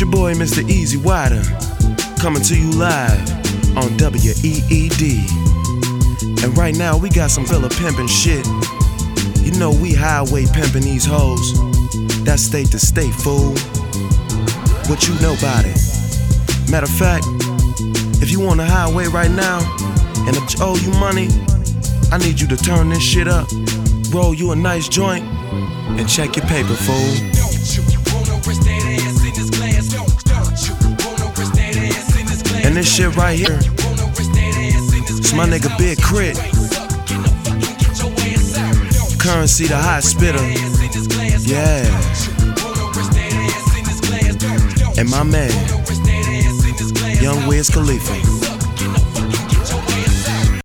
Your boy, Mr. Easy Wider, coming to you live on WEED. And right now, we got some fella pimpin' shit. You know, we highway pimpin' these hoes. That's state to state, fool. What you know about it? Matter of fact, if you on the highway right now and I owe you money, I need you to turn this shit up, roll you a nice joint, and check your paper, fool. And this shit right here, it's my nigga Big Crit. Currency the hot spitter. Yeah. And my man, Young Wiz Khalifa.